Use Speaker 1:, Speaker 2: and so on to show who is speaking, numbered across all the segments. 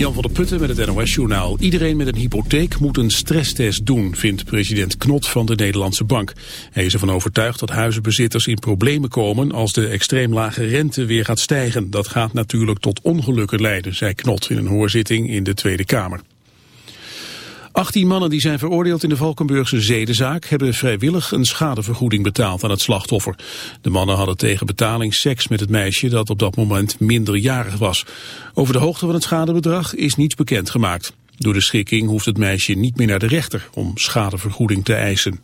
Speaker 1: Jan van der Putten met het NOS-journaal. Iedereen met een hypotheek moet een stresstest doen, vindt president Knot van de Nederlandse Bank. Hij is ervan overtuigd dat huizenbezitters in problemen komen als de extreem lage rente weer gaat stijgen. Dat gaat natuurlijk tot ongelukken leiden, zei Knot in een hoorzitting in de Tweede Kamer. 18 mannen die zijn veroordeeld in de Valkenburgse zedenzaak hebben vrijwillig een schadevergoeding betaald aan het slachtoffer. De mannen hadden tegen betaling seks met het meisje dat op dat moment minderjarig was. Over de hoogte van het schadebedrag is niets bekendgemaakt. Door de schikking hoeft het meisje niet meer naar de rechter om schadevergoeding te eisen.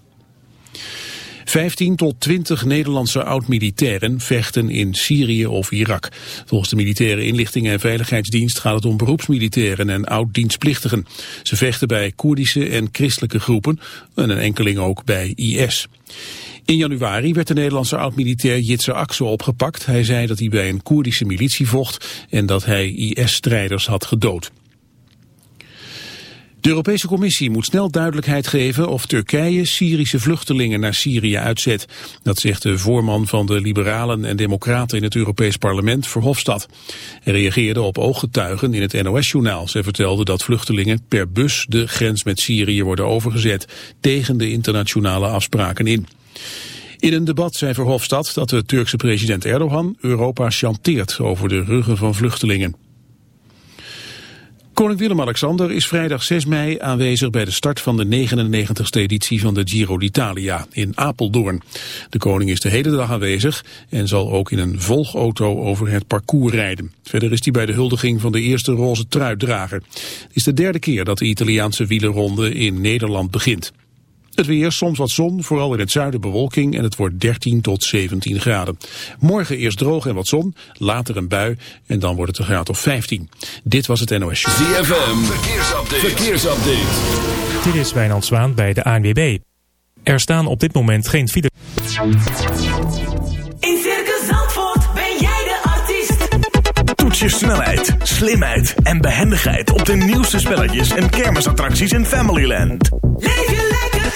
Speaker 1: 15 tot 20 Nederlandse oud-militairen vechten in Syrië of Irak. Volgens de militaire inlichtingen en veiligheidsdienst gaat het om beroepsmilitairen en oud-dienstplichtigen. Ze vechten bij Koerdische en christelijke groepen en een enkeling ook bij IS. In januari werd de Nederlandse oud-militair Jitse Akse opgepakt. Hij zei dat hij bij een Koerdische militie vocht en dat hij IS-strijders had gedood. De Europese Commissie moet snel duidelijkheid geven of Turkije Syrische vluchtelingen naar Syrië uitzet. Dat zegt de voorman van de Liberalen en Democraten in het Europees Parlement, Verhofstadt. Hij reageerde op ooggetuigen in het NOS-journaal. Zij vertelde dat vluchtelingen per bus de grens met Syrië worden overgezet, tegen de internationale afspraken in. In een debat zei Verhofstadt dat de Turkse president Erdogan Europa chanteert over de ruggen van vluchtelingen. Koning Willem-Alexander is vrijdag 6 mei aanwezig bij de start van de 99ste editie van de Giro d'Italia in Apeldoorn. De koning is de hele dag aanwezig en zal ook in een volgauto over het parcours rijden. Verder is hij bij de huldiging van de eerste roze truitdrager. Het is de derde keer dat de Italiaanse wielerronde in Nederland begint. Het weer, soms wat zon, vooral in het zuiden bewolking en het wordt 13 tot 17 graden. Morgen eerst droog en wat zon, later een bui en dan wordt het een graad of 15. Dit was het NOS
Speaker 2: ZFM, verkeersupdate. verkeersupdate.
Speaker 3: Dit is Wijnand Zwaan bij de ANWB. Er staan op dit moment geen file.
Speaker 4: In Circus Zandvoort ben jij de artiest.
Speaker 5: Toets je snelheid, slimheid en behendigheid op de nieuwste spelletjes en kermisattracties in Familyland.
Speaker 4: Leef je lekker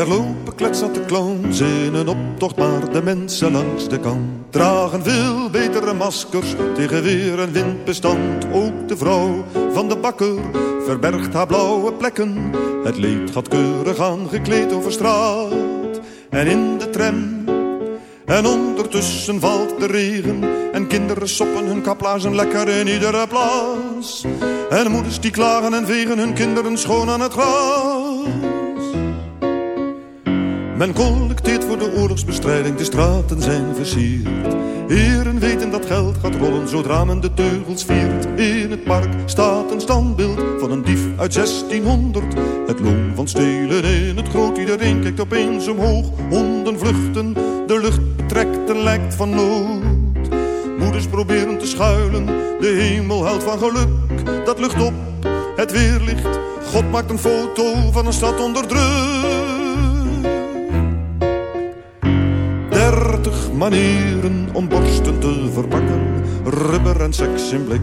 Speaker 6: Er lopen kletsende clowns in een optocht, maar de mensen langs de kant dragen veel betere maskers tegen weer en windbestand. Ook de vrouw van de bakker verbergt haar blauwe plekken. Het leed gaat keurig aangekleed over straat en in de tram. En ondertussen valt de regen en kinderen soppen hun kaplaarzen lekker in iedere plaats. En moeders die klagen en vegen hun kinderen schoon aan het gras. Men collecteert voor de oorlogsbestrijding, de straten zijn versierd. Heren weten dat geld gaat rollen zodra men de teugels viert. In het park staat een standbeeld van een dief uit 1600. Het loon van stelen in het groot, iedereen kijkt opeens omhoog. Honden vluchten, de lucht betrekt en lijkt van nood. Moeders proberen te schuilen, de hemel huilt van geluk. Dat lucht op, het weerlicht, God maakt een foto van een stad onder druk. Manieren om borsten te verpakken, rubber en seks in blik.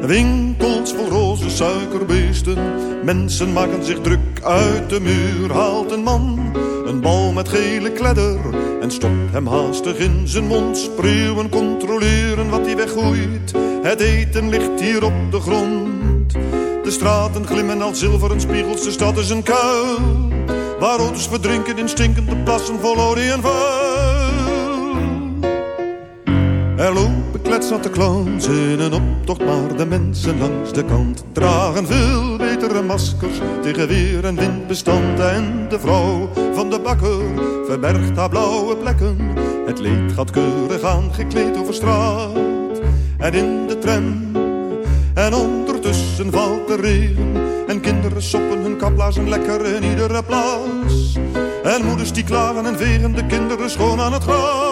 Speaker 6: Winkels vol roze suikerbeesten, mensen maken zich druk uit de muur. Haalt een man een bal met gele kledder en stopt hem haastig in zijn mond. Spreeuwen controleren wat hij weggooit, het eten ligt hier op de grond. De straten glimmen als zilveren spiegels, de stad is een kuil. Waar auto's verdrinken in stinkende plassen vol olie en vuil. Lopen kletsnatte clowns in een optocht, maar de mensen langs de kant dragen veel betere maskers tegen weer en windbestand. En de vrouw van de bakker verbergt haar blauwe plekken. Het leed gaat keurig aangekleed over straat en in de tram. En ondertussen valt de regen en kinderen soppen hun kaplaarzen lekker in iedere plaats. En moeders die klagen en vegen de kinderen schoon aan het gras.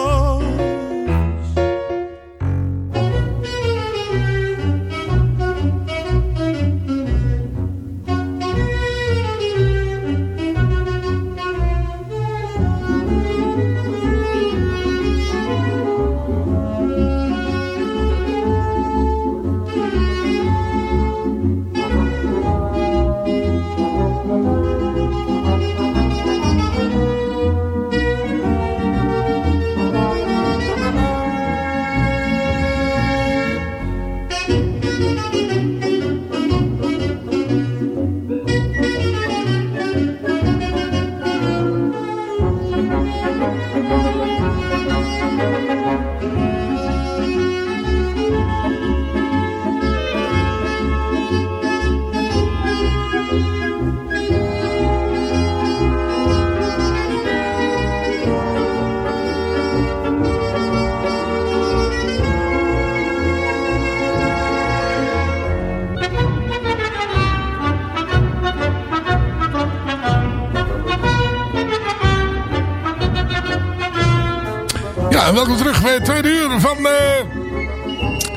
Speaker 7: Bij het tweede uur van uh,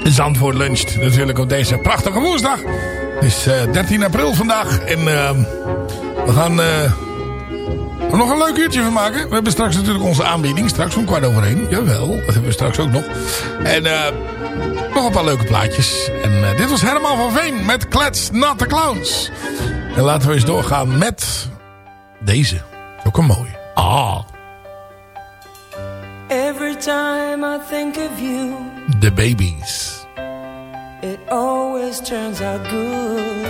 Speaker 7: Zandvoort Lunch. Natuurlijk op deze prachtige woensdag. Het is uh, 13 april vandaag. En we gaan er nog een leuk uurtje van maken. We hebben straks natuurlijk onze aanbieding. Straks om kwart over één. Jawel, dat hebben we straks ook nog. En nog een paar leuke plaatjes. En dit was Herman van Veen met Klets Not The Clowns. En laten we eens doorgaan met deze. Ook een mooie. Ah.
Speaker 8: Every time I think of you,
Speaker 7: The Babies.
Speaker 8: it always turns out good.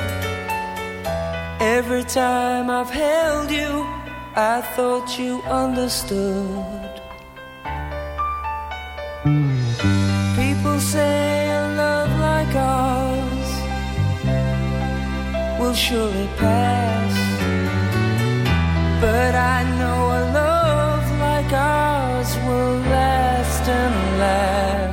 Speaker 8: Every time I've held you, I thought you understood. People say a love like ours will surely pass. But I know a love will last and last.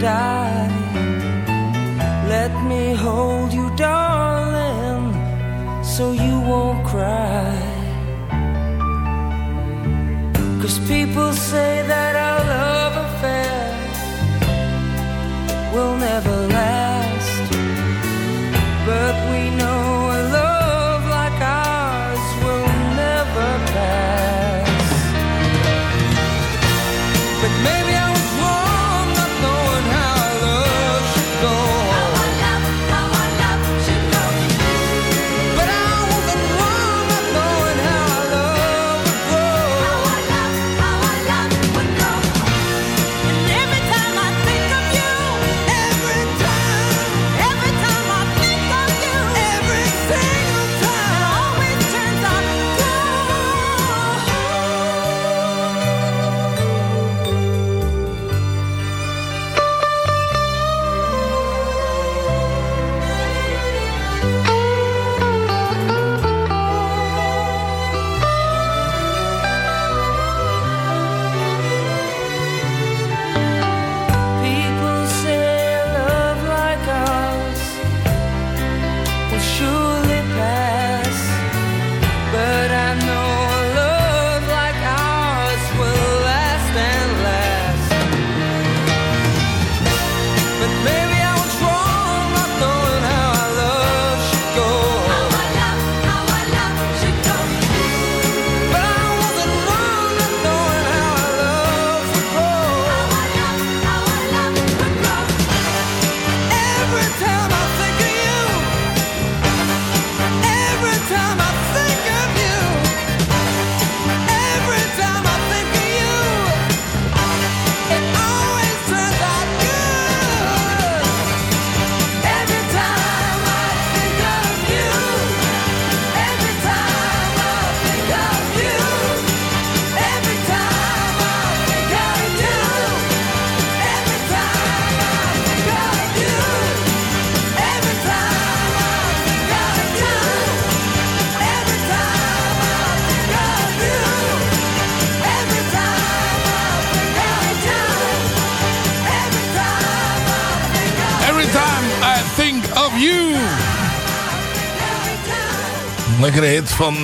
Speaker 8: Die. Let me hold you, darling, so you won't cry. Cause people say that our love affair will never last.
Speaker 7: Lekkere hit van eh,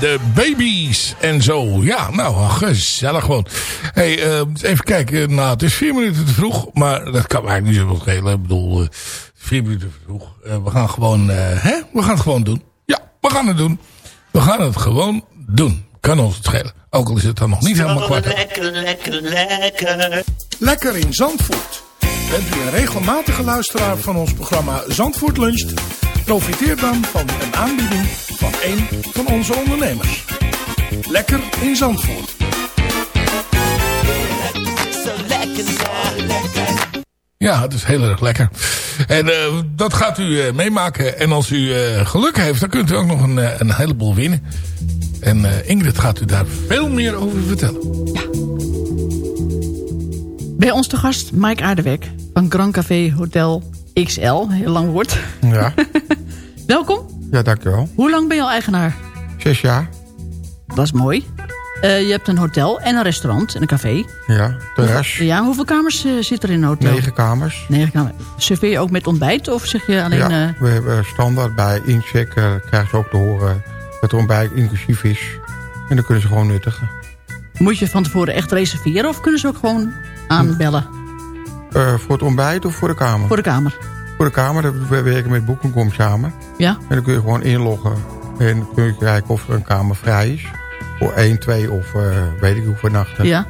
Speaker 7: de babies en zo. Ja, nou, gezellig gewoon. hey, eh, even kijken. Nou, het is vier minuten te vroeg. Maar dat kan mij niet zoveel schelen. Ik bedoel, eh, vier minuten te vroeg. we gaan gewoon, hè? We gaan het gewoon doen. Ja, we gaan het doen. We gaan het gewoon doen. Kan ons het schelen. Ook al is het dan nog niet helemaal kwart.
Speaker 9: Lekker, lekker, lekker.
Speaker 10: Lekker in Zandvoort. Bent u een regelmatige luisteraar van ons programma Zandvoort Luncht? Profiteer dan van een aanbieding van een van onze ondernemers. Lekker in Zandvoort.
Speaker 7: Ja, het is heel erg lekker. En uh, dat gaat u uh, meemaken. En als u uh, geluk heeft, dan kunt u ook nog een, een heleboel winnen. En Ingrid gaat u daar veel meer over vertellen. Ja.
Speaker 11: Bij ons te gast Mike Aardewek van Grand Café Hotel XL. Heel lang woord.
Speaker 12: Ja.
Speaker 11: Welkom.
Speaker 12: Ja, dankjewel.
Speaker 11: Hoe lang ben je al eigenaar?
Speaker 12: Zes jaar.
Speaker 11: Dat is mooi. Uh, je hebt een hotel en een restaurant en een café.
Speaker 12: Ja, terras.
Speaker 11: Ja, hoeveel kamers uh, zit er in een hotel?
Speaker 12: Negen kamers.
Speaker 11: Negen kamers. Serveer je ook met ontbijt of zeg je alleen...
Speaker 12: Ja,
Speaker 11: uh...
Speaker 12: we hebben standaard bij incheck krijgen ze ook te horen dat er ontbijt inclusief is. En dan kunnen ze gewoon nuttigen.
Speaker 11: Moet je van tevoren echt reserveren of kunnen ze ook gewoon aanbellen?
Speaker 12: Voor het ontbijt of voor de kamer?
Speaker 11: Voor de kamer.
Speaker 12: Voor de kamer, we werken met Booking.com samen.
Speaker 11: Ja.
Speaker 12: En dan kun je gewoon inloggen. En kun je kijken of er een kamer vrij is. Voor één, twee of uh, weet ik hoeveel nachten.
Speaker 11: Ja.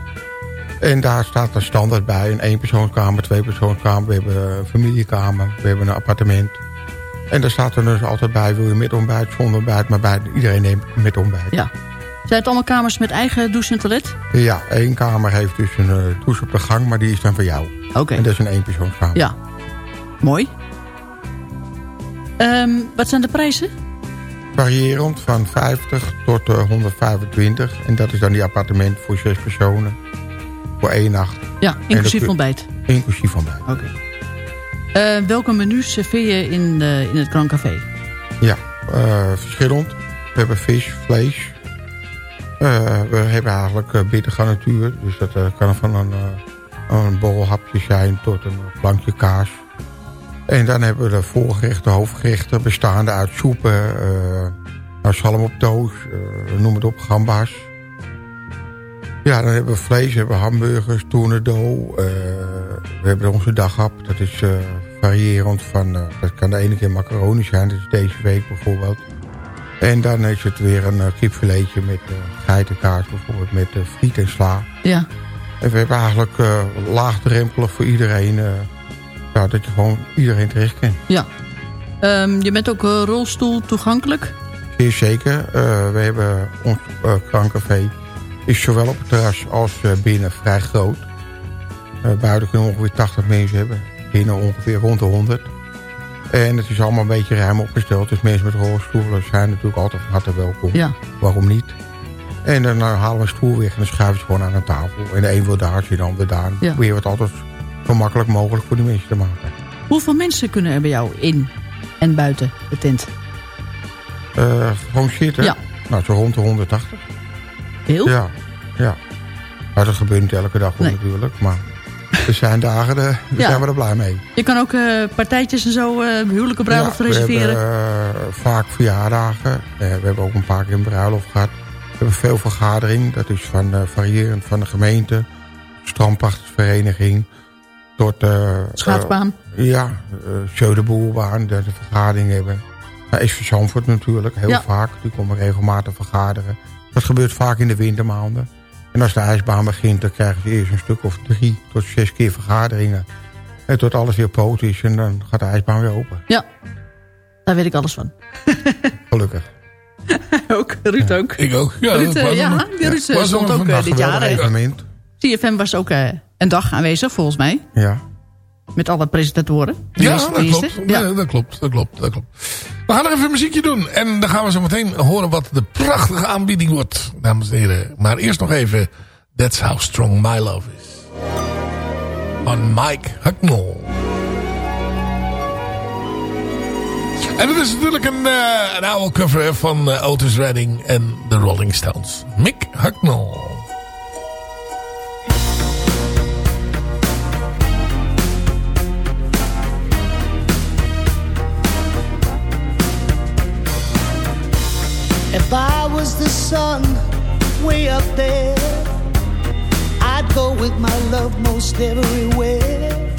Speaker 12: En daar staat een standaard bij. Een eenpersoonskamer, tweepersoonskamer. We hebben een familiekamer. We hebben een appartement. En daar staat er dus altijd bij. Wil je met ontbijt, zonder ontbijt. Maar bij, iedereen neemt met ontbijt.
Speaker 11: Ja. Zijn het allemaal kamers met eigen douche en toilet?
Speaker 12: Ja, één kamer heeft dus een uh, douche op de gang. Maar die is dan voor jou.
Speaker 11: Oké. Okay.
Speaker 12: En dat is een eenpersoonskamer.
Speaker 11: Ja. Mooi. Um, wat zijn de prijzen?
Speaker 12: Variërend van 50 tot uh, 125. En dat is dan die appartement voor zes personen. Voor één nacht.
Speaker 11: Ja, inclusief ontbijt.
Speaker 12: Inclusief ontbijt.
Speaker 11: Oké. Okay. Uh, welke menus serveer je in, uh, in het Grand Café?
Speaker 12: Ja, verschillend. We hebben vis, vlees. We hebben eigenlijk bitter garnituur. Dus dat kan van een, een bolhapje zijn tot een plankje kaas. En dan hebben we de voorgerechten, hoofdgerechten... bestaande uit soepen, nou, zalm op toos, uh, noem het op, gamba's. Ja, dan hebben we vlees, we hebben hamburgers, tournedo. We hebben onze daghap, dat is variërend van... dat kan de ene keer macaroni zijn, dat is deze week bijvoorbeeld. En dan is het weer een kipfiletje met geitenkaas, bijvoorbeeld met friet en sla.
Speaker 11: Ja.
Speaker 12: En we hebben eigenlijk laagdrempelig voor iedereen ja, dat je gewoon iedereen terecht kent.
Speaker 11: Ja. Um, je bent ook uh, rolstoel toegankelijk?
Speaker 12: Zeer zeker. Uh, we hebben ons uh, krancafé is zowel op het terras als binnen vrij groot. buiten kunnen we ongeveer 80 mensen hebben. Binnen ongeveer rond de 100. En het is allemaal een beetje ruim opgesteld. Dus mensen met rolstoelen zijn natuurlijk altijd van harte welkom.
Speaker 11: Ja.
Speaker 12: Waarom niet? En dan halen we een stoel weg en dan schuiven ze gewoon aan een tafel. En de een wil daar de ander daar.
Speaker 11: Ja.
Speaker 12: Probeer het altijd zo makkelijk mogelijk voor die mensen te maken.
Speaker 11: Hoeveel mensen kunnen er bij jou in en buiten de tent?
Speaker 12: Uh, gewoon zitten?
Speaker 11: Ja.
Speaker 12: Nou, zo rond de 180.
Speaker 11: Heel?
Speaker 12: Ja, ja. Maar dat gebeurt niet elke dag nee. natuurlijk. Maar er zijn dagen, daar ja. zijn we er blij mee.
Speaker 11: Je kan ook uh, partijtjes en zo, uh, huwelijke bruiloft
Speaker 12: ja,
Speaker 11: reserveren?
Speaker 12: we hebben uh, vaak verjaardagen. we hebben ook een paar keer een bruiloft gehad. We hebben veel vergadering. Dat is van variërend van de gemeente. Strandpachtersvereniging tot...
Speaker 11: Schaatsbaan?
Speaker 12: Ja, uh, de dat de vergadering hebben. Nou, is Zandvoort natuurlijk, heel
Speaker 11: ja.
Speaker 12: vaak. Die komen regelmatig vergaderen. Dat gebeurt vaak in de wintermaanden. En als de ijsbaan begint, dan krijgen ze eerst een stuk of drie tot zes keer vergaderingen. En tot alles weer poot is en dan gaat de ijsbaan weer open.
Speaker 11: Ja, daar weet ik alles van.
Speaker 12: Gelukkig.
Speaker 11: ook, Ruud ook.
Speaker 7: Ik ook. Ja,
Speaker 11: Ruud, uh, ja, ja. Ruud ja. stond ook uh, dit jaar.
Speaker 12: Evenement.
Speaker 11: CFM was ook uh, een dag aanwezig, volgens mij.
Speaker 12: Ja.
Speaker 11: Met alle presentatoren.
Speaker 7: Ja, dat klopt. Ja. dat klopt. Dat klopt. Dat klopt. We gaan nog even een muziekje doen. En dan gaan we zo meteen horen wat de prachtige aanbieding wordt. Dames en heren. Maar eerst nog even That's How Strong My Love Is. Van Mike Hucknall. En dat is natuurlijk een, uh, een oude cover van uh, Otis Redding en de Rolling Stones. Mick Hucknall.
Speaker 13: If I was the sun way up there, I'd go with my love most everywhere.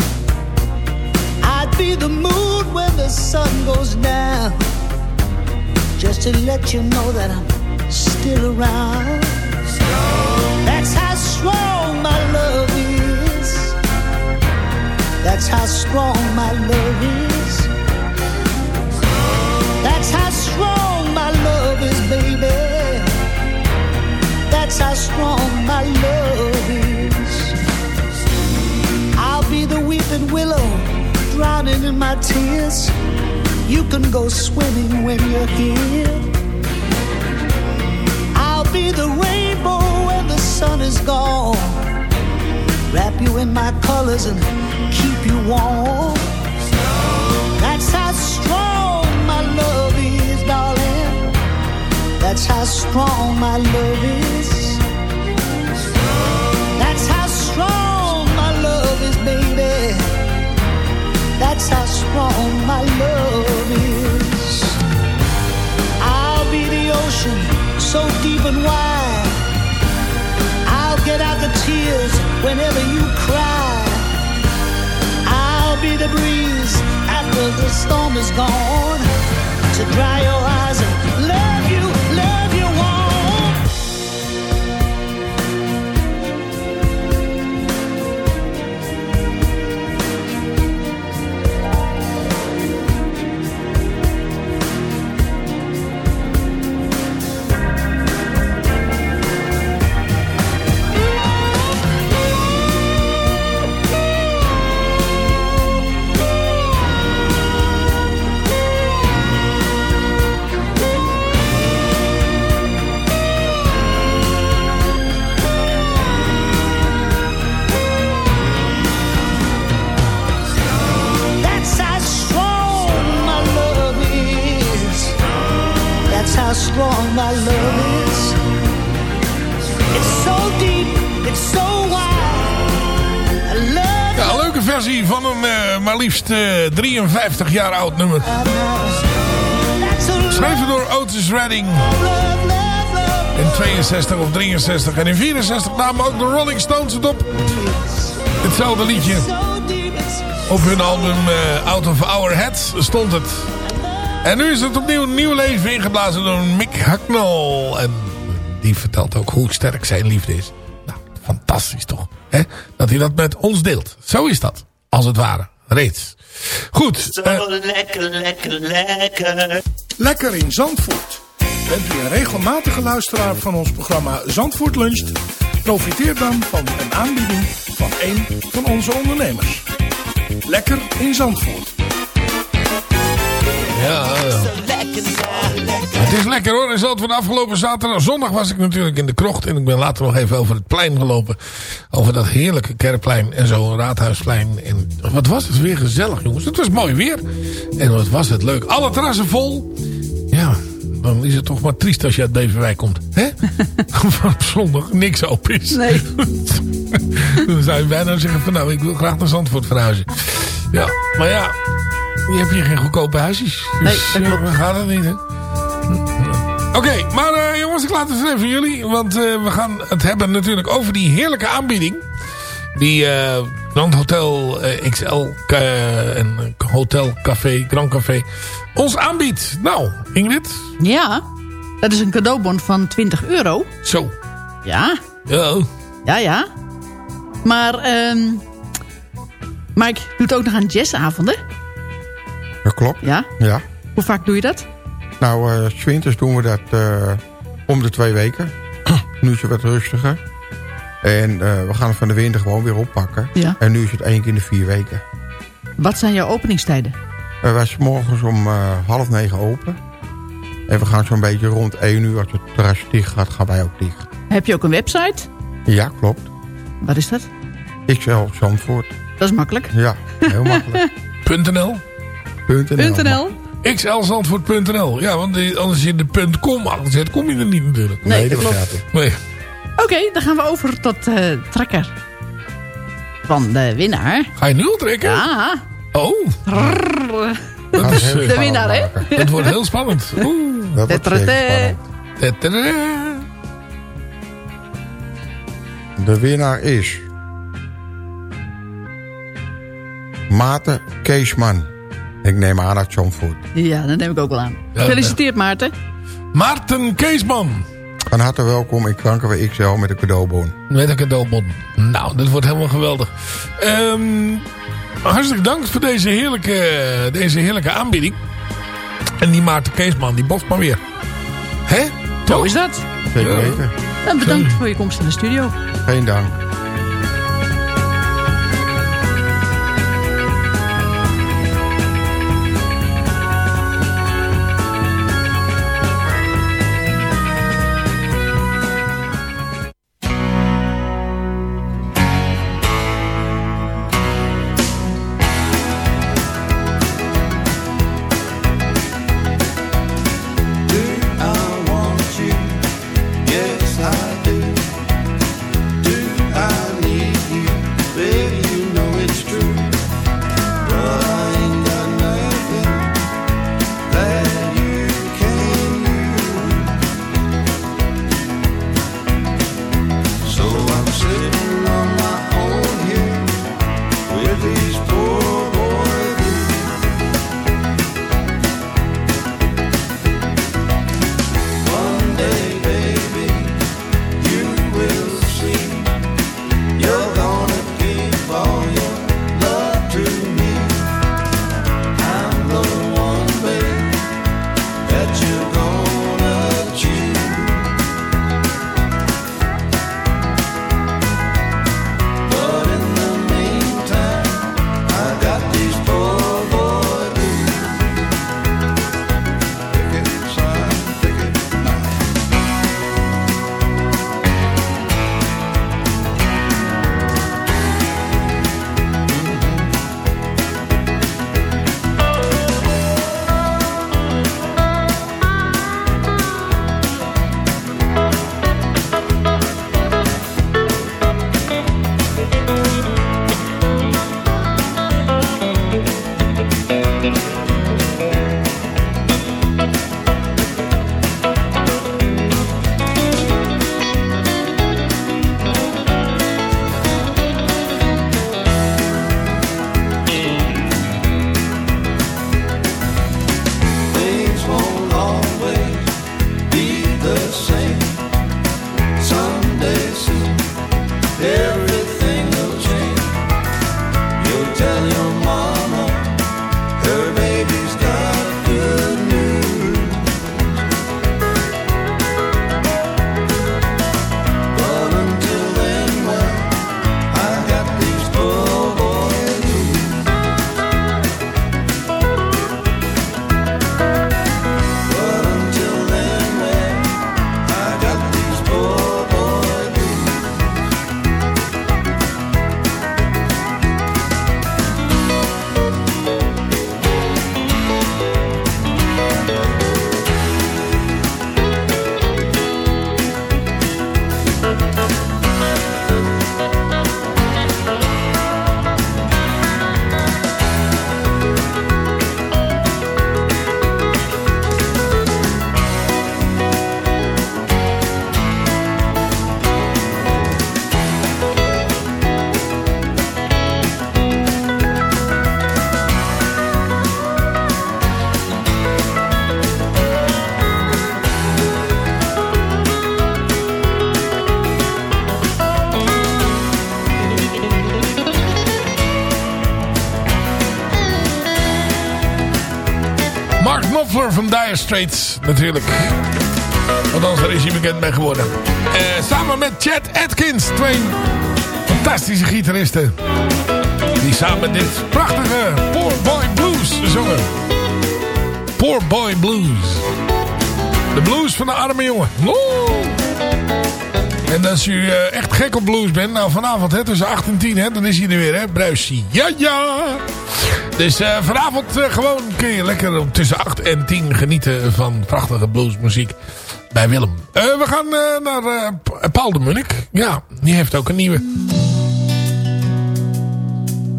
Speaker 13: I'd be the moon when the sun goes down, just to let you know that I'm still around. That's how strong my love is. That's how strong my love is. That's how strong my love is. I'll be the weeping willow, drowning in my tears. You can go swimming when you're here. I'll be the rainbow when the sun is gone. Wrap you in my colors and keep you warm. That's how strong my love is, darling. That's how strong my love is. That's how strong my love is. I'll be the ocean, so deep and wide. I'll get out the tears whenever you cry. I'll be the breeze after the storm is gone to dry your eyes how strong my love is. It's so deep, it's so wide. I love
Speaker 7: Ja, een leuke versie van een eh, maar liefst eh, 53 jaar oud nummer. Geschreven door Otis Redding. In 62 of 63 en in 64 namen ook de Rolling Stones het op. Hetzelfde liedje. Op hun album eh, Out of Our Heads stond het. En nu is het opnieuw een nieuw leven ingeblazen door Mick Hucknall. En die vertelt ook hoe sterk zijn liefde is. Nou, fantastisch toch? Hè? Dat hij dat met ons deelt. Zo is dat. Als het ware. Reeds. Goed.
Speaker 9: Zo
Speaker 7: eh,
Speaker 9: lekker, lekker, lekker.
Speaker 10: Lekker in Zandvoort. Bent u een regelmatige luisteraar van ons programma Zandvoort Luncht? Profiteer dan van een aanbieding van een van onze ondernemers. Lekker in Zandvoort.
Speaker 7: Ja. Het is lekker hoor. En zo van afgelopen zaterdag. Zondag was ik natuurlijk in de krocht. En ik ben later nog even over het plein gelopen. Over dat heerlijke kerkplein. En zo raadhuisplein. En wat was het weer gezellig jongens. Het was mooi weer. En wat was het leuk. Alle terrassen vol. Ja, dan is het toch maar triest als je uit Beverwijk komt. Hè? Waar op zondag niks open is.
Speaker 11: Nee.
Speaker 7: dan zou je bijna zeggen van nou, ik wil graag naar Zandvoort verhuizen. Ja, maar ja, je hebt hier geen goedkope huisjes.
Speaker 11: Nee,
Speaker 7: Dus
Speaker 11: dat
Speaker 7: ja,
Speaker 11: klopt.
Speaker 7: we gaan het niet, hè? Oké, maar eh, jongens, ik laat het even van jullie. Want eh, we gaan het hebben natuurlijk over die heerlijke aanbieding. Die eh, Grand Hotel eh, XL eh, en Hotel Café, Grand Café ons aanbiedt. Nou, Ingrid?
Speaker 11: Ja, dat is een cadeaubon van 20 euro.
Speaker 7: Zo.
Speaker 11: Ja,
Speaker 7: Ja.
Speaker 11: ja, ja. Maar, ehm Mike doet ook nog aan jazzavonden.
Speaker 12: Dat klopt.
Speaker 11: Ja.
Speaker 12: Ja.
Speaker 11: Hoe vaak doe je dat?
Speaker 12: Nou, eh, 's winters doen we dat eh, om de twee weken. nu is het wat rustiger. En eh, we gaan het van de winter gewoon weer oppakken.
Speaker 11: Ja.
Speaker 12: En nu is het één keer in de vier weken.
Speaker 11: Wat zijn jouw openingstijden?
Speaker 12: Uh, wij zijn morgens om eh, half negen open. En we gaan zo'n beetje rond één uur, als het terras dicht gaat, gaan wij ook dicht.
Speaker 11: Heb je ook een website?
Speaker 12: Ja, klopt.
Speaker 11: Wat is dat?
Speaker 12: XL Zandvoort.
Speaker 11: Dat is makkelijk.
Speaker 12: Ja, heel makkelijk.
Speaker 7: .nl?
Speaker 12: .nl.
Speaker 7: xlzandvoort.nl. Ja, want die- als je de .com achter zet, kom je er niet natuurlijk.
Speaker 11: Nee, Nee, dat gaat
Speaker 7: Nee.
Speaker 11: Oké, dan gaan we over tot eh trekker. Van de winnaar.
Speaker 7: Ga je nu al trekken?
Speaker 11: Ja.
Speaker 7: Oh. Dat is, eh,
Speaker 11: De winnaar, hè?
Speaker 7: Het wordt heel spannend. Oeh.
Speaker 12: Dat wordt spannend.
Speaker 14: De winnaar is... Maarten Keesman. Ik neem aan uit Zandvoort.
Speaker 11: Ja, dat neem ik ook wel aan.
Speaker 7: Ja,
Speaker 11: Gefeliciteerd Maarten.
Speaker 7: Maarten Keesman.
Speaker 14: Van harte welkom in Krankenwe XL met een cadeaubon.
Speaker 7: Met een cadeaubon. Nou, dat wordt helemaal geweldig. Ehm, hartstikke dank voor deze heerlijke, deze heerlijke aanbieding. En die Maarten Keesman, die boft maar weer. Hè?
Speaker 11: Zo is dat.
Speaker 14: Zeker weten.
Speaker 11: En bedankt voor je komst in de studio.
Speaker 14: Geen dank.
Speaker 7: Dire Straits natuurlijk. Althans, daar is hij bekend mee geworden. Eh, samen met Chad Atkins, twee fantastische gitaristen. Die samen dit prachtige Poor Boy Blues zongen. Poor Boy Blues. De blues van de arme jongen. En als u eh, echt gek op blues bent, nou vanavond hè, tussen 8 en 10, hè, dan is hij er weer, hè, Bruisie. Ja, ja! Dus eh, vanavond eh, gewoon kun je lekker tussen 8 en 10 genieten van prachtige bluesmuziek bij Willem. We gaan naar Pa- Paul de Munnik. Ja, die heeft ook een nieuwe.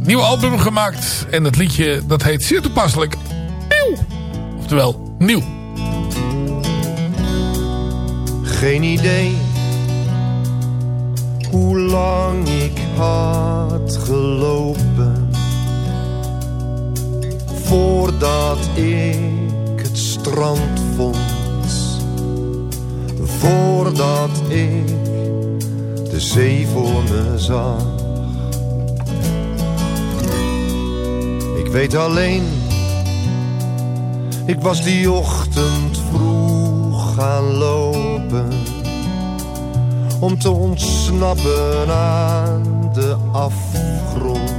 Speaker 7: Nieuw album gemaakt. En het liedje dat heet zeer toepasselijk Nieuw. Oftewel, nieuw.
Speaker 15: Geen idee hoe lang ik had gelopen voordat ik het strand vond. Voordat ik de zee voor me zag. Ik weet alleen, ik was die ochtend vroeg gaan lopen. Om te ontsnappen aan de afgrond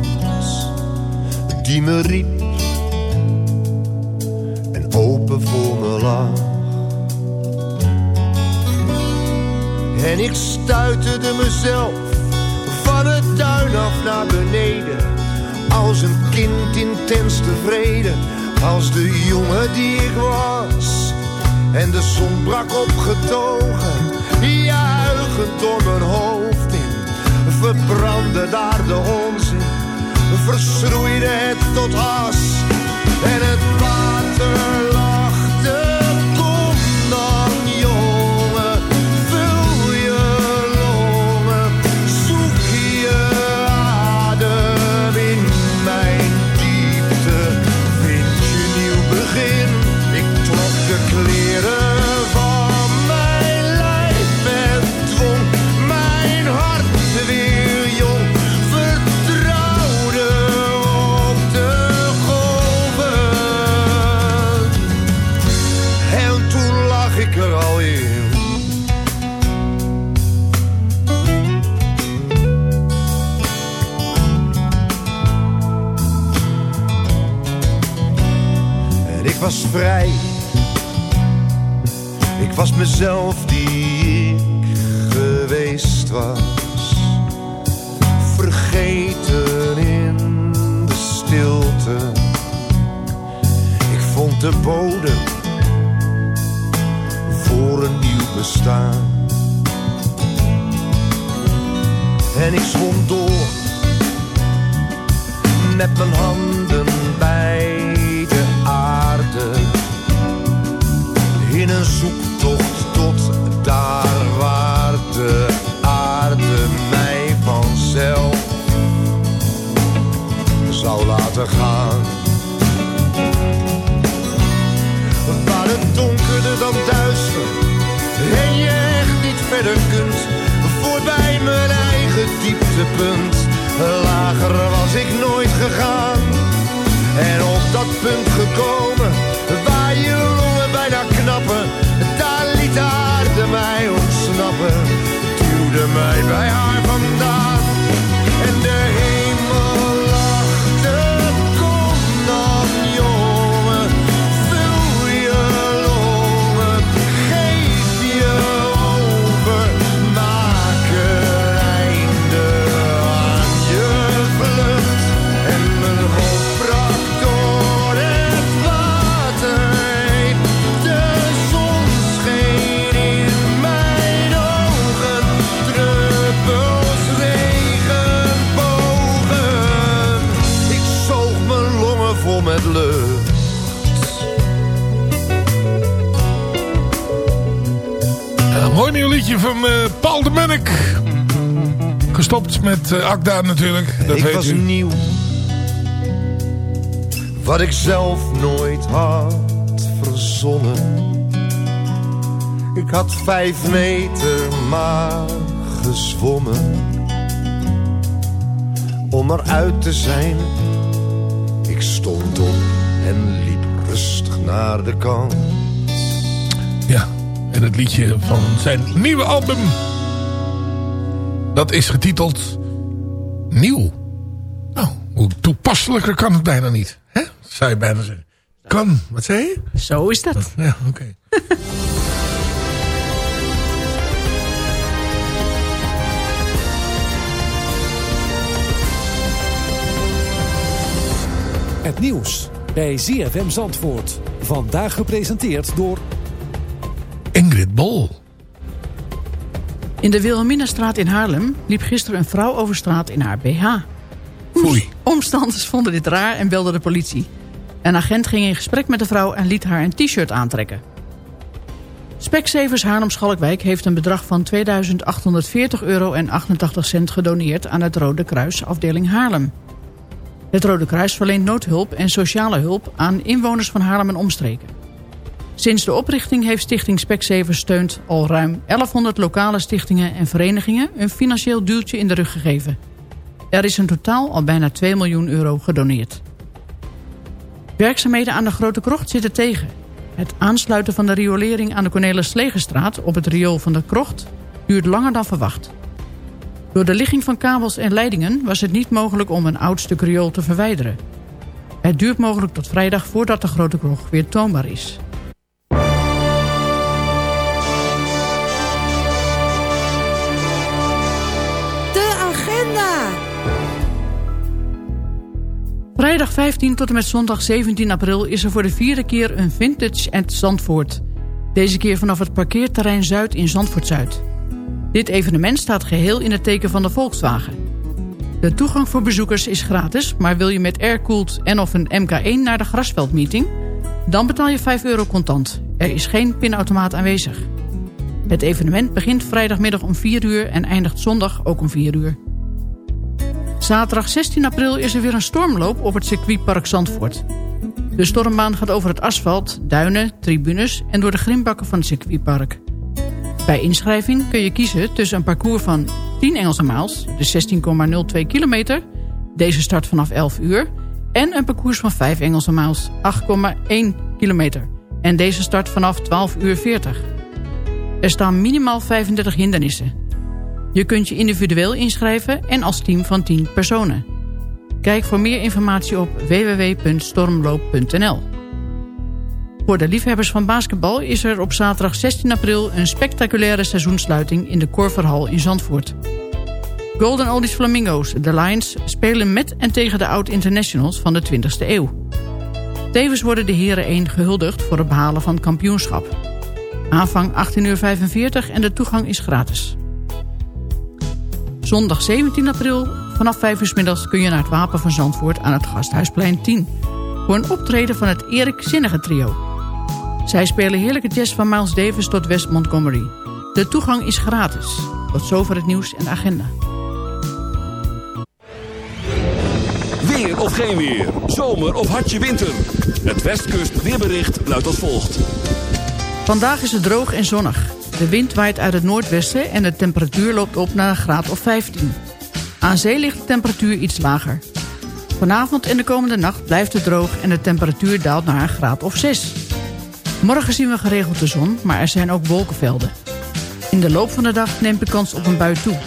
Speaker 15: die me riep en open voor me lag. En ik stuiterde mezelf van het tuin af naar beneden. Als een kind intens tevreden, als de jongen die ik was. En de zon brak opgetogen, juichend door mijn hoofd in. Verbrandde daar de onzin, verschroeide het tot as. En het water vrij. Ik was mezelf die ik geweest was. Vergeten in de stilte. Ik vond de bodem voor een nieuw bestaan. En ik zwom door met mijn handen bij In een zoektocht tot daar waar de aarde mij vanzelf zou laten gaan. Waar het donkerder dan duister en je echt niet verder kunt. Voorbij mijn eigen dieptepunt, lager was ik nooit gegaan. En op dat punt gekomen, mij bij haar vandaan
Speaker 7: van eh, Paul de Munnik. Gestopt met eh, Akda natuurlijk. Dat
Speaker 15: ik
Speaker 7: weet
Speaker 15: was
Speaker 7: u.
Speaker 15: nieuw. Wat ik zelf nooit had verzonnen. Ik had vijf meter maar gezwommen. Om eruit te zijn. Ik stond op en liep rustig naar de kant.
Speaker 7: En het liedje van zijn nieuwe album. Dat is getiteld Nieuw. Nou, hoe toepasselijker kan het bijna niet. Hè? Zou je bijna zeggen. Kan, wat zei je?
Speaker 11: Zo is dat.
Speaker 7: Ja, oké.
Speaker 16: Het nieuws bij ZFM Zandvoort. Vandaag gepresenteerd door...
Speaker 7: Ingrid Bol.
Speaker 11: In de Wilhelminastraat in Haarlem liep gisteren een vrouw over straat in haar BH.
Speaker 7: Foei.
Speaker 11: Omstanders vonden dit raar en belden de politie. Een agent ging in gesprek met de vrouw en liet haar een t-shirt aantrekken. Specsavers Haarlem-Schalkwijk heeft een bedrag van 2.840 euro en 88 cent gedoneerd aan het Rode Kruis afdeling Haarlem. Het Rode Kruis verleent noodhulp en sociale hulp aan inwoners van Haarlem en omstreken. Sinds de oprichting heeft Stichting Specsavers steunt al ruim 1100 lokale stichtingen en verenigingen een financieel duwtje in de rug gegeven. Er is in totaal al bijna 2 miljoen euro gedoneerd. Werkzaamheden aan de Grote Krocht zitten tegen. Het aansluiten van de riolering aan de Cornelis Slegerstraat op het riool van de Krocht duurt langer dan verwacht. Door de ligging van kabels en leidingen was het niet mogelijk om een oud stuk riool te verwijderen. Het duurt mogelijk tot vrijdag voordat de Grote Krocht weer toonbaar is. Vrijdag 15 tot en met zondag 17 april is er voor de vierde keer een Vintage at Zandvoort. Deze keer vanaf het parkeerterrein Zuid in Zandvoort-Zuid. Dit evenement staat geheel in het teken van de Volkswagen. De toegang voor bezoekers is gratis, maar wil je met Aircooled en of een MK1 naar de grasveldmeeting? Dan betaal je 5 euro contant. Er is geen pinautomaat aanwezig. Het evenement begint vrijdagmiddag om 4 uur en eindigt zondag ook om 4 uur. Zaterdag 16 april is er weer een stormloop op het circuitpark Zandvoort. De stormbaan gaat over het asfalt, duinen, tribunes en door de grimbakken van het circuitpark. Bij inschrijving kun je kiezen tussen een parcours van 10 Engelse maals, dus 16,02 kilometer. Deze start vanaf 11 uur. En een parcours van 5 Engelse maals, 8,1 kilometer. En deze start vanaf 12 uur 40. Er staan minimaal 35 hindernissen. Je kunt je individueel inschrijven en als team van 10 personen. Kijk voor meer informatie op www.stormloop.nl. Voor de liefhebbers van basketbal is er op zaterdag 16 april... een spectaculaire seizoensluiting in de Korverhal in Zandvoort. Golden Oldies Flamingo's, de Lions, spelen met en tegen de oud-internationals van de 20e eeuw. Tevens worden de heren 1 gehuldigd voor het behalen van kampioenschap. Aanvang 18.45 uur en de toegang is gratis. Zondag 17 april vanaf 5 uur 's middags kun je naar het Wapen van Zandvoort aan het Gasthuisplein 10. Voor een optreden van het Erik Zinnige trio. Zij spelen heerlijke jazz van Miles Davis tot West Montgomery. De toegang is gratis. Tot zover het nieuws en de agenda.
Speaker 2: Weer of geen weer. Zomer of hartje winter. Het Westkust weerbericht luidt als volgt.
Speaker 11: Vandaag is het droog en zonnig. De wind waait uit het noordwesten en de temperatuur loopt op naar een graad of 15. Aan zee ligt de temperatuur iets lager. Vanavond en de komende nacht blijft het droog en de temperatuur daalt naar een graad of 6. Morgen zien we geregeld de zon, maar er zijn ook wolkenvelden. In de loop van de dag neemt de kans op een bui toe.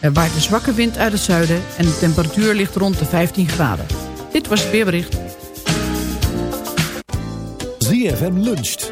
Speaker 11: Er waait een zwakke wind uit het zuiden en de temperatuur ligt rond de 15 graden. Dit was het weerbericht.
Speaker 16: ZFM luncht.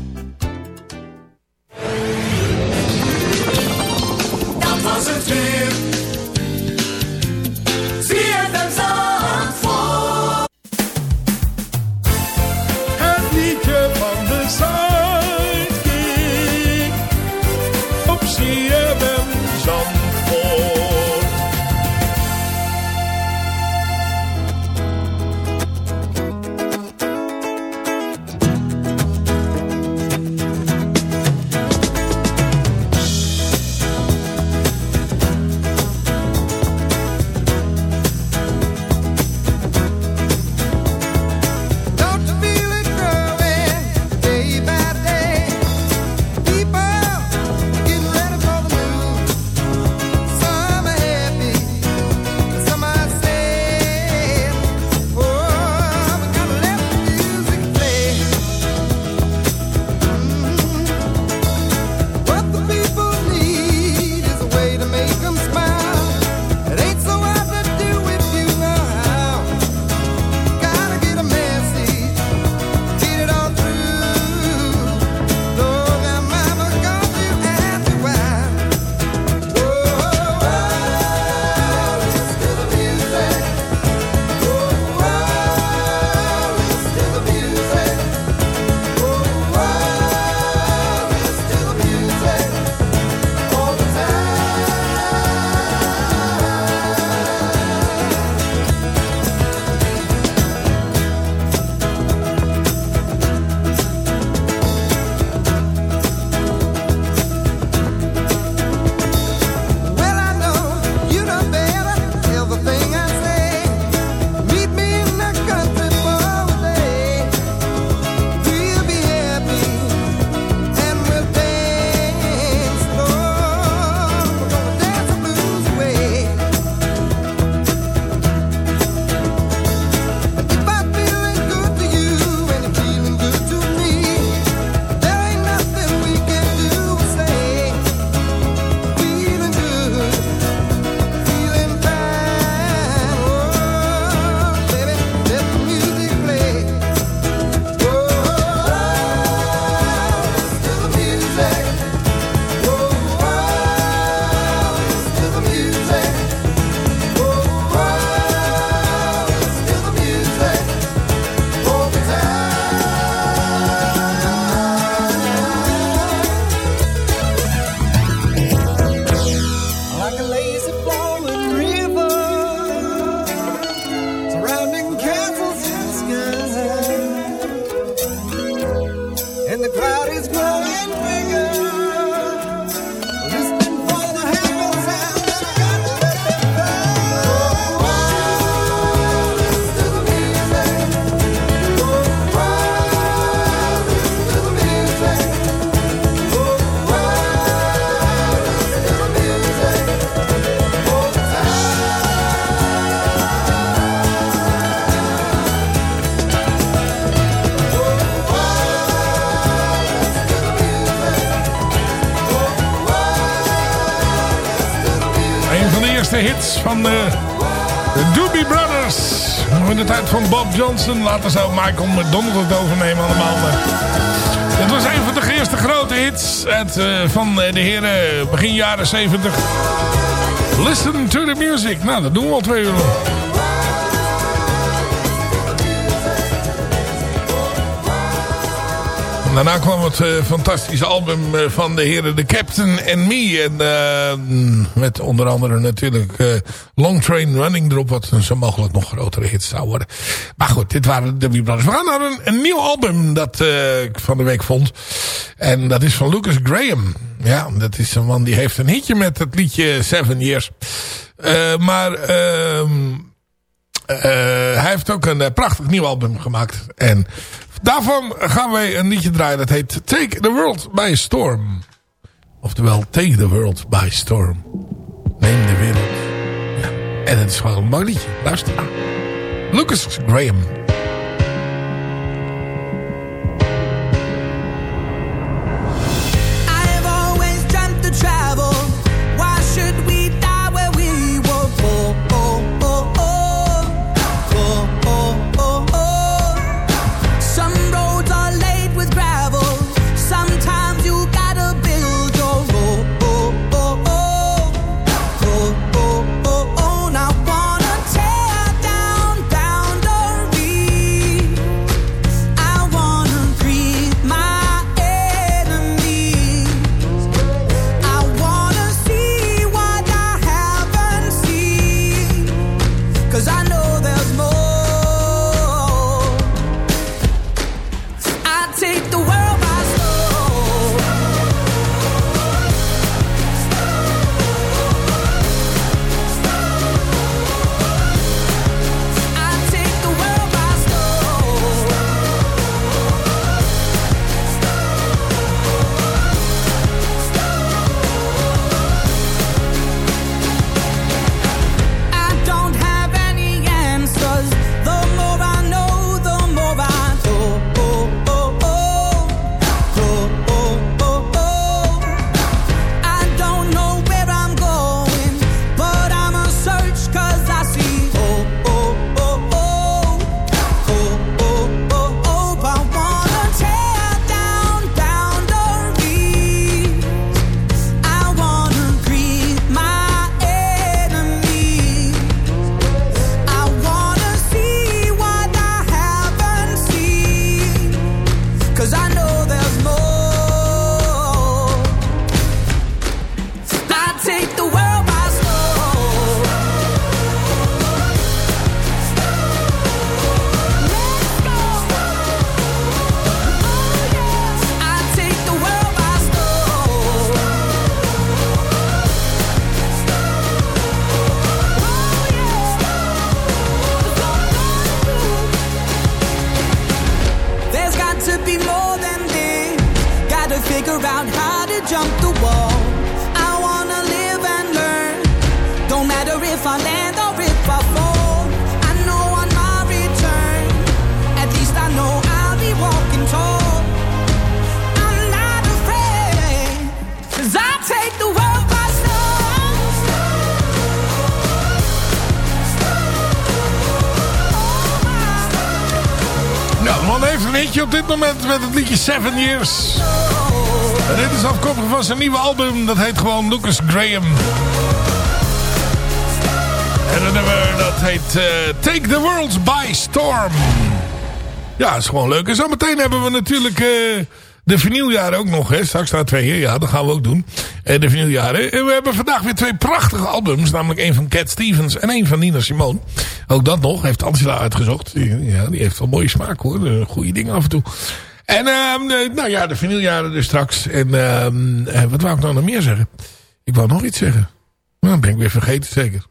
Speaker 7: Bob Johnson. Later zou Michael McDonald het overnemen allemaal. Het was een van de eerste grote hits eh, van de heren begin jaren 70. Listen to the music. Nou, dat doen we al twee uur Daarna kwam het eh, fantastische album eh, van de heren The Captain and Me. En eh, met onder andere natuurlijk eh, Long Train Running erop. Wat zo mogelijk nog grotere hits zou worden. Goed, dit waren de Wee Brothers. We gaan naar een, nieuw album dat eh, ik van de week vond. En dat is van Lucas Graham. Ja, dat is een man die heeft een hitje met het liedje Seven Years. Eh, maar... ehm eh, hij heeft ook een prachtig nieuw album gemaakt. En daarvan gaan wij een liedje draaien. Dat heet Take the World by Storm. Oftewel, Take the World by Storm. Neem de wereld. Ja. En het is gewoon een mooi liedje. Luister. Lucas Graham. Met het liedje Seven Years. En dit is afkomstig van zijn nieuwe album. Dat heet gewoon Lucas Graham. En het nummer dat heet eh, Take the World by Storm. Ja, is gewoon leuk. En zometeen hebben we natuurlijk eh, de vinyljaren ook nog. Hè. Straks na twee jaar, ja, dat gaan we ook doen. Eh, de vinyljaren. En we hebben vandaag weer twee prachtige albums. Namelijk één van Cat Stevens en één van Nina Simone. Ook dat nog, heeft Angela uitgezocht. Ja, die heeft wel mooie smaak hoor. Goede dingen af en toe. En ehm, eh, nou ja, de vinyljaren dus straks. En ehm, eh, wat wou ik nou nog meer zeggen? Ik wou nog iets zeggen. Nou, dat ben ik weer vergeten zeker.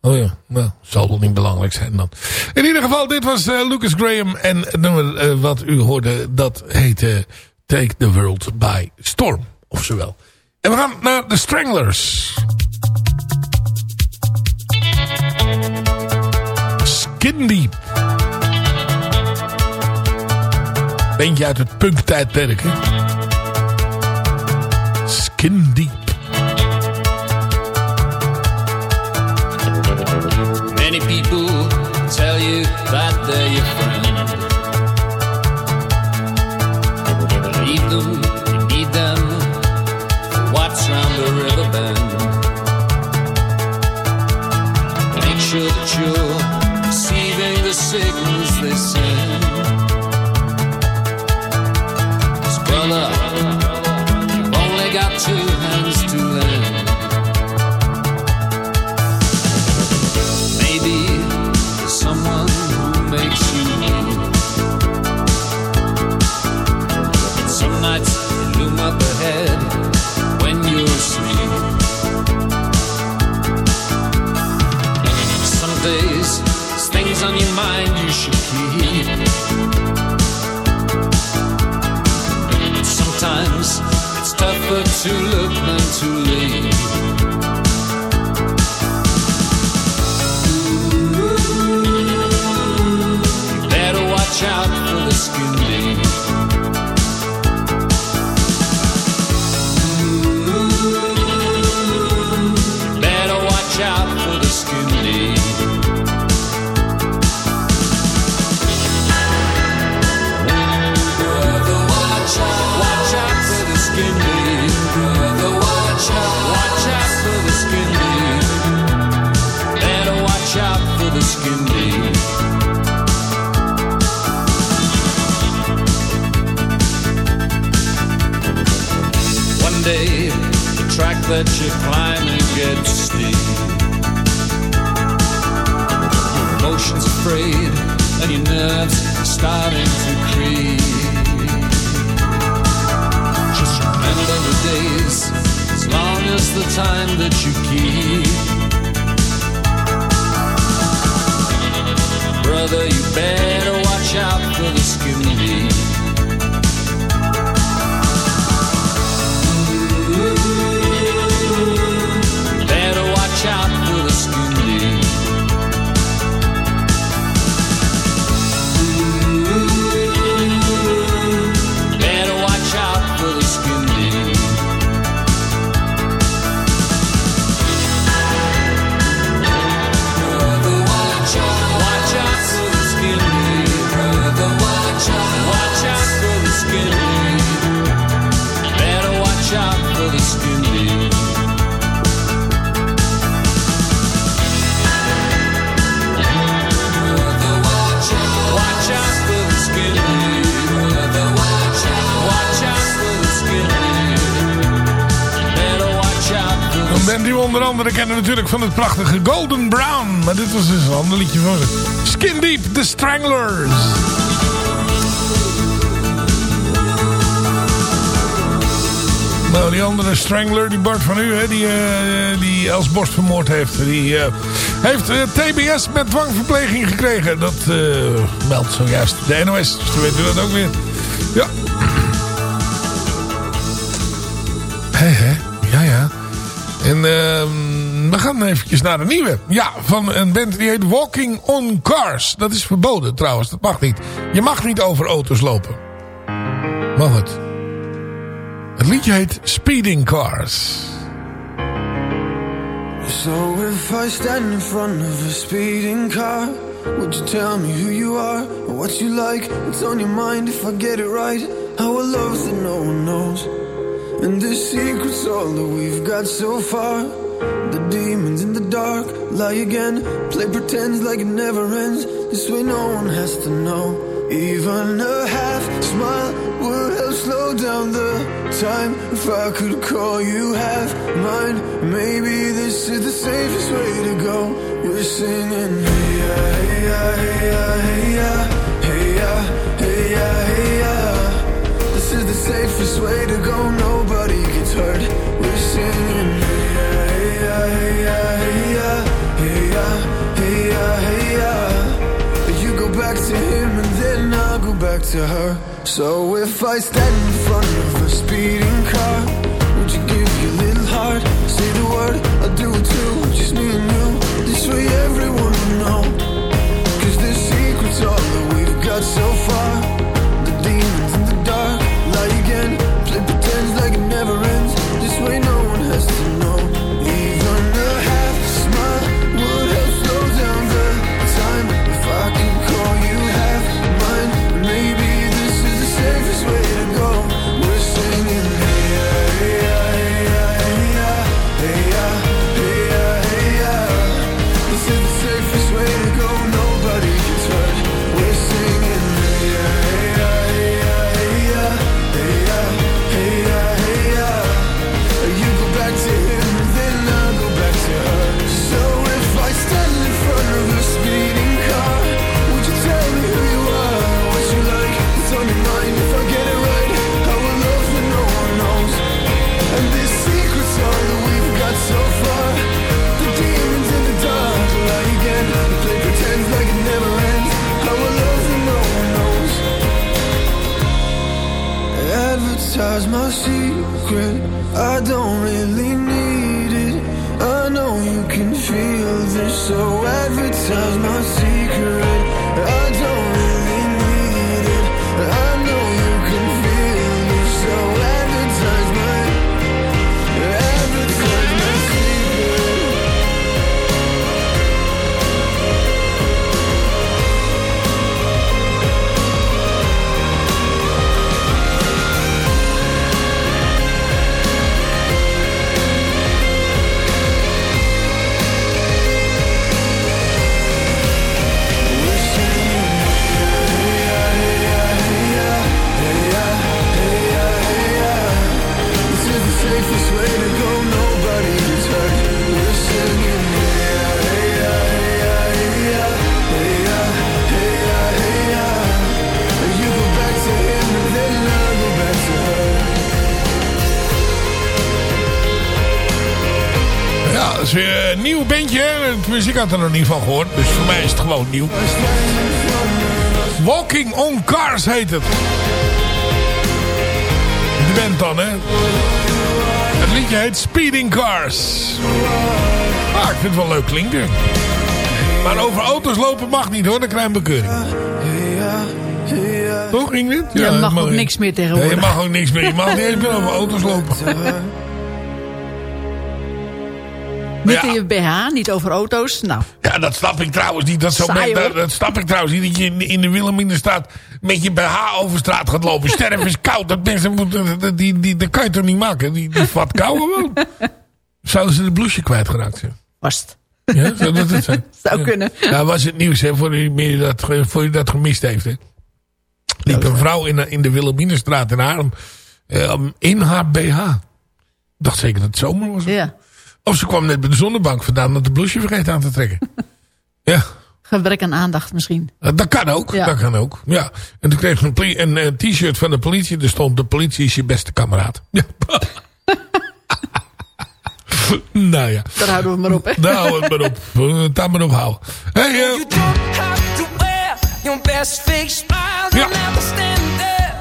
Speaker 7: Oh ja, nou, zal wel niet belangrijk zijn dan. In ieder geval, dit was eh, Lucas Graham. En wat u hoorde, dat heette Take the World by Storm. Of zowel. En we gaan naar de Stranglers. Skin. bandje uit het punk tijdperk. Skin
Speaker 17: One day, the track that you're climbing gets steep. Your emotions afraid, and your nerves are starting to creep. Just remember the days, as long as the time that you keep. Brother, you better watch out for the skin deep.
Speaker 7: Die we onder andere kennen natuurlijk van het prachtige Golden Brown. Maar dit was dus een ander liedje van. Skin Deep, The Stranglers. Nou, die andere Strangler, die Bart van u, hè, die, eh die Els Borst vermoord heeft. Die eh, heeft eh, TBS met dwangverpleging gekregen. Dat meldt zojuist de NOS. Dus weet u dat ook weer. Ja. Hé, hé. Ja. Ehm, we gaan eventjes naar een nieuwe. Ja, van een band die heet Walking on Cars. Dat is verboden trouwens, dat mag niet. Je mag niet over auto's lopen. Maar goed. Het liedje heet Speeding Cars.
Speaker 18: So if I stand in front of a speeding car, would you tell me who you are or what you like? What's on your mind if I get it right? Our loves that no one knows. And the secret's all that we've got so far. The demons in the dark lie again. Play pretends like it never ends. This way no one has to know. Even a half smile would help slow down the time. If I could call you half mine, maybe this is the safest way to go. We're singing, hey ya, hey ya, hey ya, hey ya, the safest way to go. Nobody gets hurt. We're singing, ya, hey ya, hey ya, hey ya, hey. You go back to him and then I'll go back to her. So if I stand in front of a speeding car, would you give your little heart? Say the word, I'll do it too. Just me and you. This way everyone will know. Cause the secret's all that we've got so far.
Speaker 7: Had er nog niet van gehoord. Dus voor mij is het gewoon nieuw. Walking on Cars heet het. De band dan, hè. Het liedje heet Speeding Cars. Ah, ik vind het wel leuk klinken. Maar over auto's lopen mag niet hoor, dan krijg je een bekeuring. Toch Ingrid?
Speaker 11: Je
Speaker 7: dat
Speaker 11: mag ook
Speaker 7: je.
Speaker 11: niks meer tegenwoordig.
Speaker 7: je mag ook niks meer. Je mag niet eens meer over auto's lopen.
Speaker 11: Niet
Speaker 7: Ja.
Speaker 11: in je BH, niet over auto's. Nou,
Speaker 7: Ja, dat snap ik trouwens niet. Dat, zo
Speaker 11: Saai,
Speaker 7: dat, dat snap ik trouwens niet. Dat je in, in de Wilhelminastraat met je BH over straat gaat lopen. Sterf is koud. Dat mensen moeten, dat- die, die, dat kan je toch niet maken? Die, die vat kou gewoon. Zouden ze de blouseje kwijtgeraakt zijn?
Speaker 11: vast.
Speaker 7: Ja, zou dat het zijn?
Speaker 11: Zou kunnen.
Speaker 7: Ja, was het nieuws, hè, voor je dat, voor dat gemist heeft. Hè. Liep een vrouw in, de- in de Wilhelminastraat in Haarlem eh, in haar BH. Ik dacht zeker dat het zomer was.
Speaker 11: Ja.
Speaker 7: Of ze kwam net bij de zonnebank vandaan dat de blouseje vergeten aan te trekken. ja.
Speaker 11: Gebrek aan aandacht misschien.
Speaker 7: Uh, Dat kan ook,
Speaker 11: Ja.
Speaker 7: dat kan ook. Ja. En toen kreeg ze een, een, eh, t-shirt van de politie. Er stond, de politie is je beste kameraad. Ja. nou ja.
Speaker 11: Daar houden we maar op, hè.
Speaker 7: Nou, het maar op. Uh, Daar maar op houden. Hey, eh,
Speaker 8: You don't have to wear your best fake smile. Have to stand there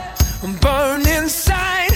Speaker 8: and burn inside.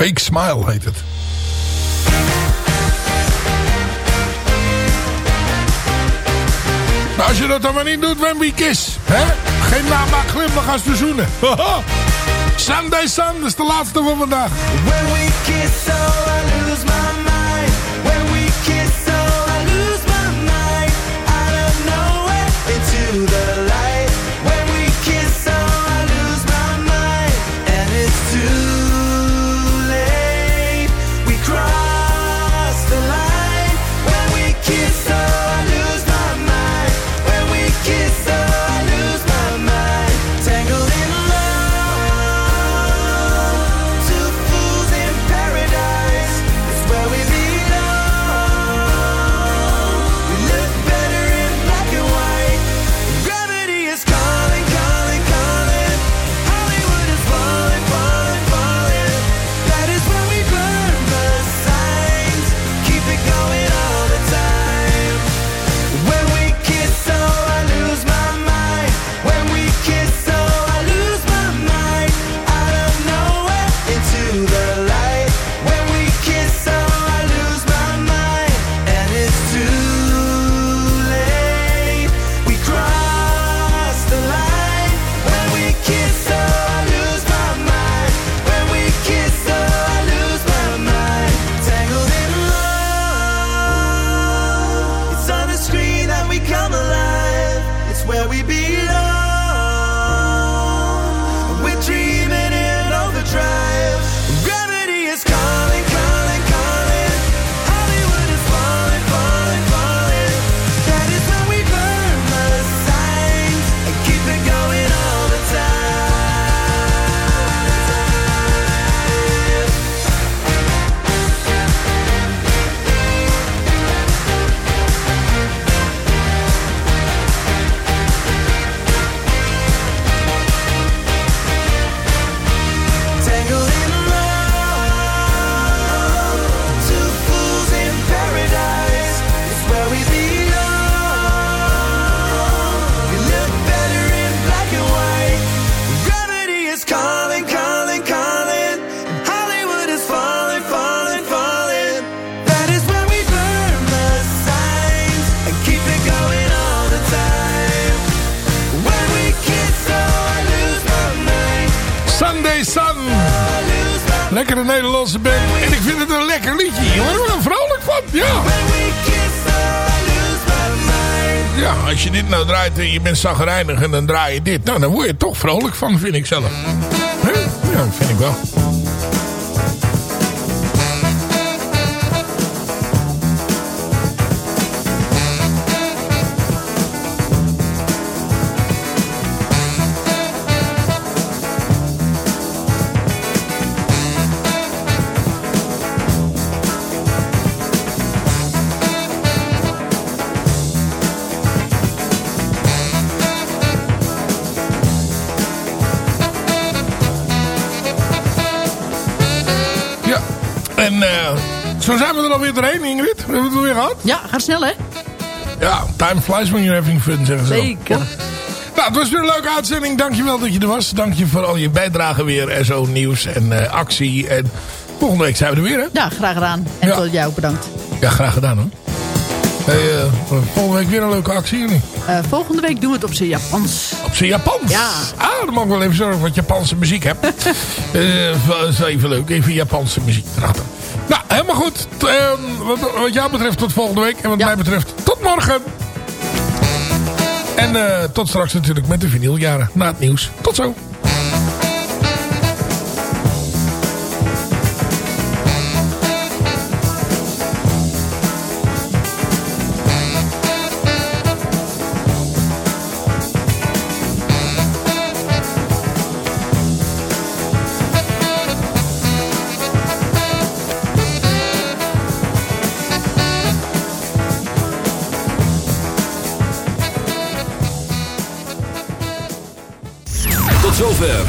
Speaker 8: Fake Smile
Speaker 7: heet het. Als je dat dan maar niet doet, Wemby Kiss. Hè? Geen namaak glimlach als te zoenen. Sunday Sun, is de laatste van vandaag.
Speaker 14: When we kiss,
Speaker 7: en je bent zagrijnig en dan draai je dit. Nou, dan word je toch vrolijk van, vind ik zelf. Ja, vind ik wel. Zijn we er alweer doorheen, Ingrid. We hebben het alweer gehad.
Speaker 11: Ja, gaat snel hè?
Speaker 7: Ja, time flies when you're having fun, zeggen ze. wel.
Speaker 11: Zeker.
Speaker 7: Nou, het was weer een leuke uitzending. Dankjewel dat je er was. Dank je voor al je bijdrage weer. En zo nieuws en eh, actie. En volgende week zijn we er weer, hè?
Speaker 11: Ja, graag gedaan. En
Speaker 7: Ja.
Speaker 11: tot jou bedankt.
Speaker 7: Ja, graag gedaan, hoor. Hey, eh, volgende week weer een leuke actie, jullie.
Speaker 11: Eh, volgende week doen we het op zijn Japans.
Speaker 7: Op zijn Japans?
Speaker 11: Ja.
Speaker 7: Ah, dan mag ik wel even zorgen wat Japanse muziek heb. Dat is even leuk. Even Japanse muziek erachter. Nou, helemaal goed. Ehm, wat, wat jou betreft tot volgende week. En wat mij betreft tot morgen. En eh, tot straks natuurlijk met de vinyljaren. Na het nieuws. Tot zo.